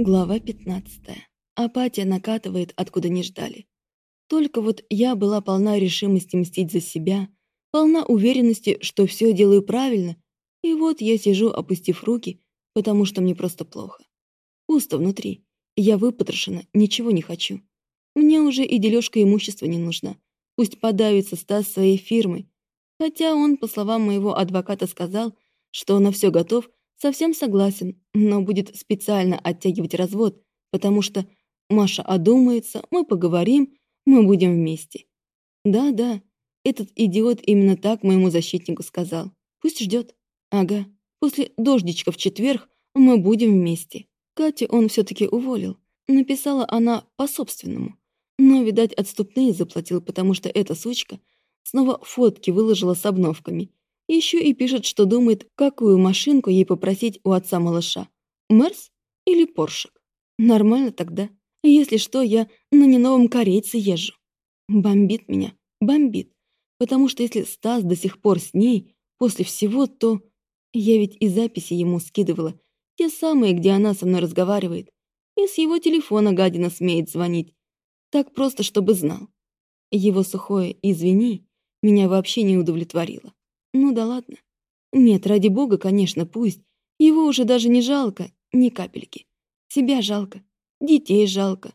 Глава 15. Апатия накатывает, откуда не ждали. Только вот я была полна решимости мстить за себя, полна уверенности, что все делаю правильно, и вот я сижу, опустив руки, потому что мне просто плохо. Пусто внутри. Я выпотрошена, ничего не хочу. Мне уже и дележка имущества не нужна. Пусть подавится Стас своей фирмой. Хотя он, по словам моего адвоката, сказал, что на все готов, совсем согласен, но будет специально оттягивать развод, потому что Маша одумается, мы поговорим, мы будем вместе. Да-да, этот идиот именно так моему защитнику сказал. Пусть ждет. Ага, после дождичка в четверг мы будем вместе. Катю он все таки уволил. Написала она по-собственному. Но, видать, отступные заплатил, потому что эта сучка снова фотки выложила с обновками. Еще и пишет, что думает, какую машинку ей попросить у отца малыша. Мерс или Поршек? Нормально тогда. Если что, я на неновом корейце езжу. Бомбит меня, бомбит. Потому что если Стас до сих пор с ней, после всего, то... Я ведь и записи ему скидывала. Те самые, где она со мной разговаривает. И с его телефона гадина смеет звонить. Так просто, чтобы знал. Его сухое «извини» меня вообще не удовлетворило. Ну да ладно. Нет, ради бога, конечно, пусть. Его уже даже не жалко, ни капельки. Себя жалко, детей жалко.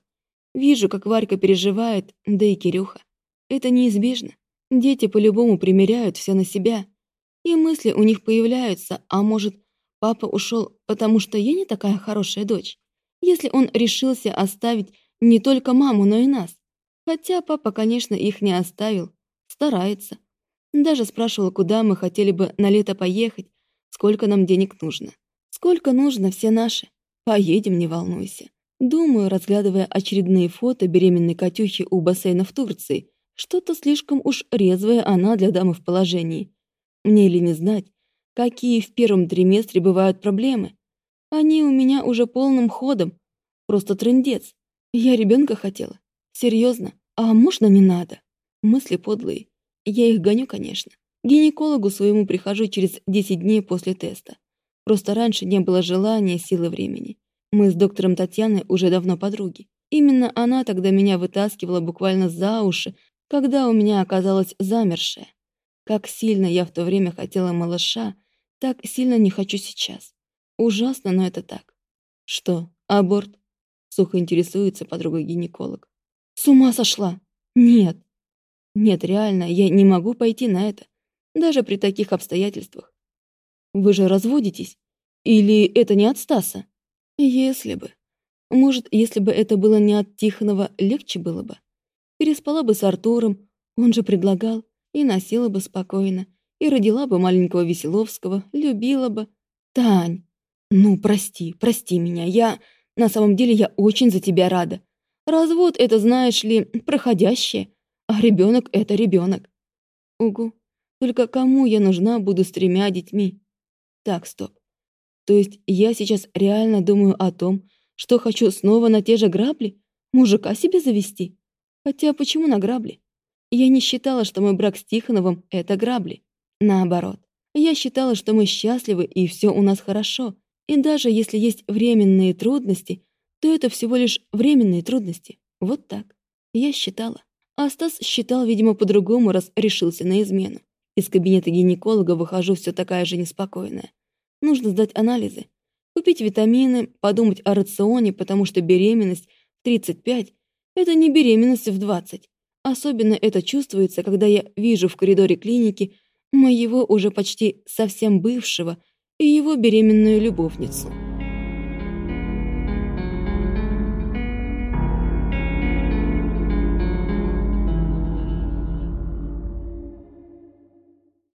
Вижу, как Варька переживает, да и Кирюха. Это неизбежно. Дети по-любому примеряют все на себя. И мысли у них появляются, а может, папа ушел, потому что я не такая хорошая дочь. Если он решился оставить не только маму, но и нас. Хотя папа, конечно, их не оставил. Старается. Даже спрашивал, куда мы хотели бы на лето поехать, сколько нам денег нужно. Сколько нужно, все наши. Поедем, не волнуйся. Думаю, разглядывая очередные фото беременной Катюхи у бассейна в Турции, что-то слишком уж резвая она для дамы в положении. Мне ли не знать, какие в первом триместре бывают проблемы? Они у меня уже полным ходом. Просто трындец. Я ребенка хотела. Серьезно. А можно не надо? Мысли подлые. Я их гоню, конечно. К гинекологу своему прихожу через 10 дней после теста. Просто раньше не было желания, силы времени. Мы с доктором Татьяной уже давно подруги. Именно она тогда меня вытаскивала буквально за уши, когда у меня оказалась замершая. Как сильно я в то время хотела малыша, так сильно не хочу сейчас. Ужасно, но это так. Что, аборт? Сухо интересуется подруга-гинеколог. С ума сошла? Нет, нет, реально, я не могу пойти на это. Даже при таких обстоятельствах. Вы же разводитесь? Или это не от Стаса? Если бы. Может, если бы это было не от Тихонова, легче было бы. Переспала бы с Артуром, он же предлагал, и носила бы спокойно, и родила бы маленького Веселовского, любила бы. Тань, ну прости, прости меня, я... На самом деле я очень за тебя рада. Развод — это, знаешь ли, проходящее. А ребенок — это ребенок. Угу. Только кому я нужна буду с тремя детьми? Так, стоп. То есть я сейчас реально думаю о том, что хочу снова на те же грабли? Мужика себе завести? Хотя почему на грабли? Я не считала, что мой брак с Тихоновым — это грабли. Наоборот. Я считала, что мы счастливы и все у нас хорошо. И даже если есть временные трудности, то это всего лишь временные трудности. Вот так. Я считала. А Стас считал, видимо, по-другому, раз решился на измену. Из кабинета гинеколога выхожу все такая же неспокойная. Нужно сдать анализы, купить витамины, подумать о рационе, потому что беременность в 35 – это не беременность в 20. Особенно это чувствуется, когда я вижу в коридоре клиники моего уже почти совсем бывшего и его беременную любовницу.